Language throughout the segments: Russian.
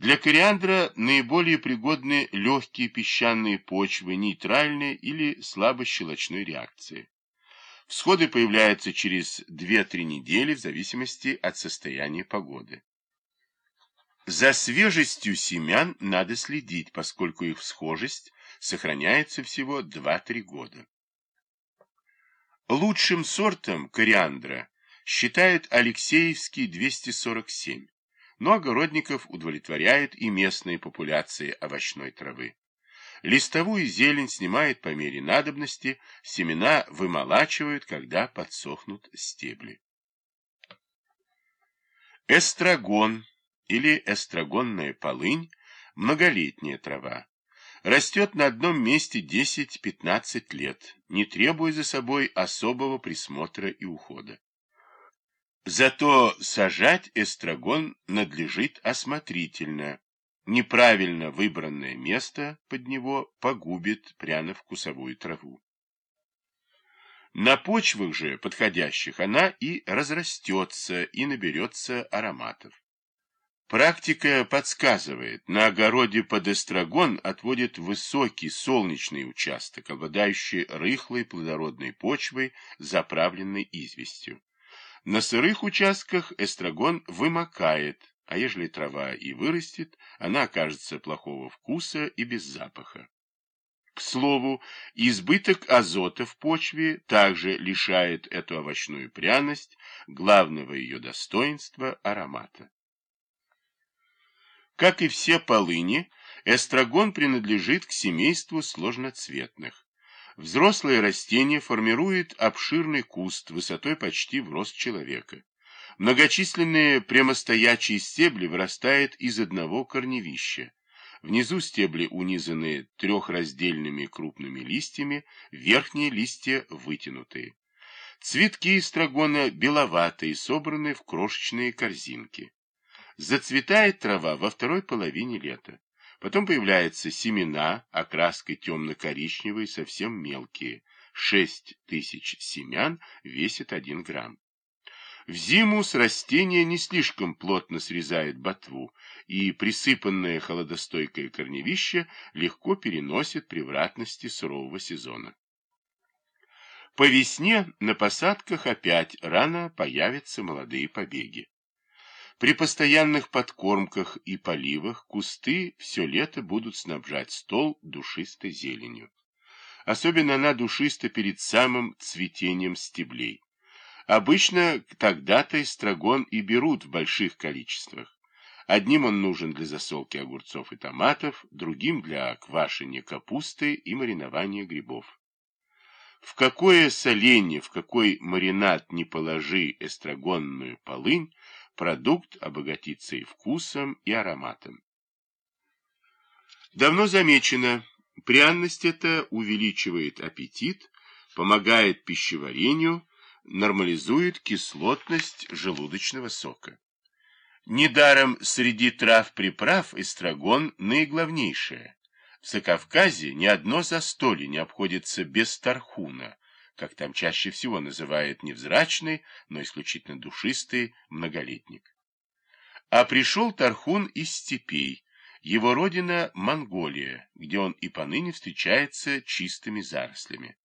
Для кориандра наиболее пригодны легкие песчаные почвы нейтральной или слабощелочной реакции. Всходы появляются через 2-3 недели в зависимости от состояния погоды. За свежестью семян надо следить, поскольку их всхожесть сохраняется всего 2-3 года. Лучшим сортом кориандра считают Алексеевский 247, но огородников удовлетворяет и местные популяции овощной травы. Листовую зелень снимает по мере надобности, семена вымолачивают, когда подсохнут стебли. Эстрагон или эстрагонная полынь – многолетняя трава. Растет на одном месте 10-15 лет, не требуя за собой особого присмотра и ухода. Зато сажать эстрагон надлежит осмотрительно. Неправильно выбранное место под него погубит пряно-вкусовую траву. На почвах же подходящих она и разрастется, и наберется ароматов. Практика подсказывает, на огороде под эстрагон отводят высокий солнечный участок, обладающий рыхлой плодородной почвой, заправленной известью. На сырых участках эстрагон вымокает, а ежели трава и вырастет, она окажется плохого вкуса и без запаха. К слову, избыток азота в почве также лишает эту овощную пряность главного ее достоинства – аромата. Как и все полыни, эстрагон принадлежит к семейству сложноцветных. Взрослое растение формирует обширный куст высотой почти в рост человека. Многочисленные прямостоячие стебли вырастают из одного корневища. Внизу стебли унизаны трехраздельными крупными листьями, верхние листья вытянутые. Цветки эстрагона беловатые, собраны в крошечные корзинки. Зацветает трава во второй половине лета. Потом появляются семена, окраской темно-коричневые, совсем мелкие. Шесть тысяч семян весит один грамм. В зиму с растения не слишком плотно срезает ботву, и присыпанное холодостойкое корневище легко переносит превратности сурового сезона. По весне на посадках опять рано появятся молодые побеги. При постоянных подкормках и поливах кусты все лето будут снабжать стол душистой зеленью. Особенно она душиста перед самым цветением стеблей. Обычно тогда-то эстрагон и берут в больших количествах. Одним он нужен для засолки огурцов и томатов, другим для квашения капусты и маринования грибов. В какое соленье, в какой маринад не положи эстрагонную полынь, продукт обогатится и вкусом, и ароматом. Давно замечено, пряность эта увеличивает аппетит, помогает пищеварению, нормализует кислотность желудочного сока. Недаром среди трав-приправ эстрагон наиглавнейшее. В Закавказье ни одно застолье не обходится без тархуна, как там чаще всего называют невзрачный, но исключительно душистый многолетник. А пришел Тархун из степей, его родина Монголия, где он и поныне встречается чистыми зарослями.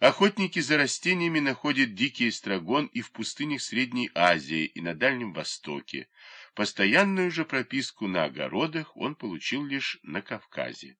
Охотники за растениями находят дикий эстрагон и в пустынях Средней Азии, и на Дальнем Востоке. Постоянную же прописку на огородах он получил лишь на Кавказе.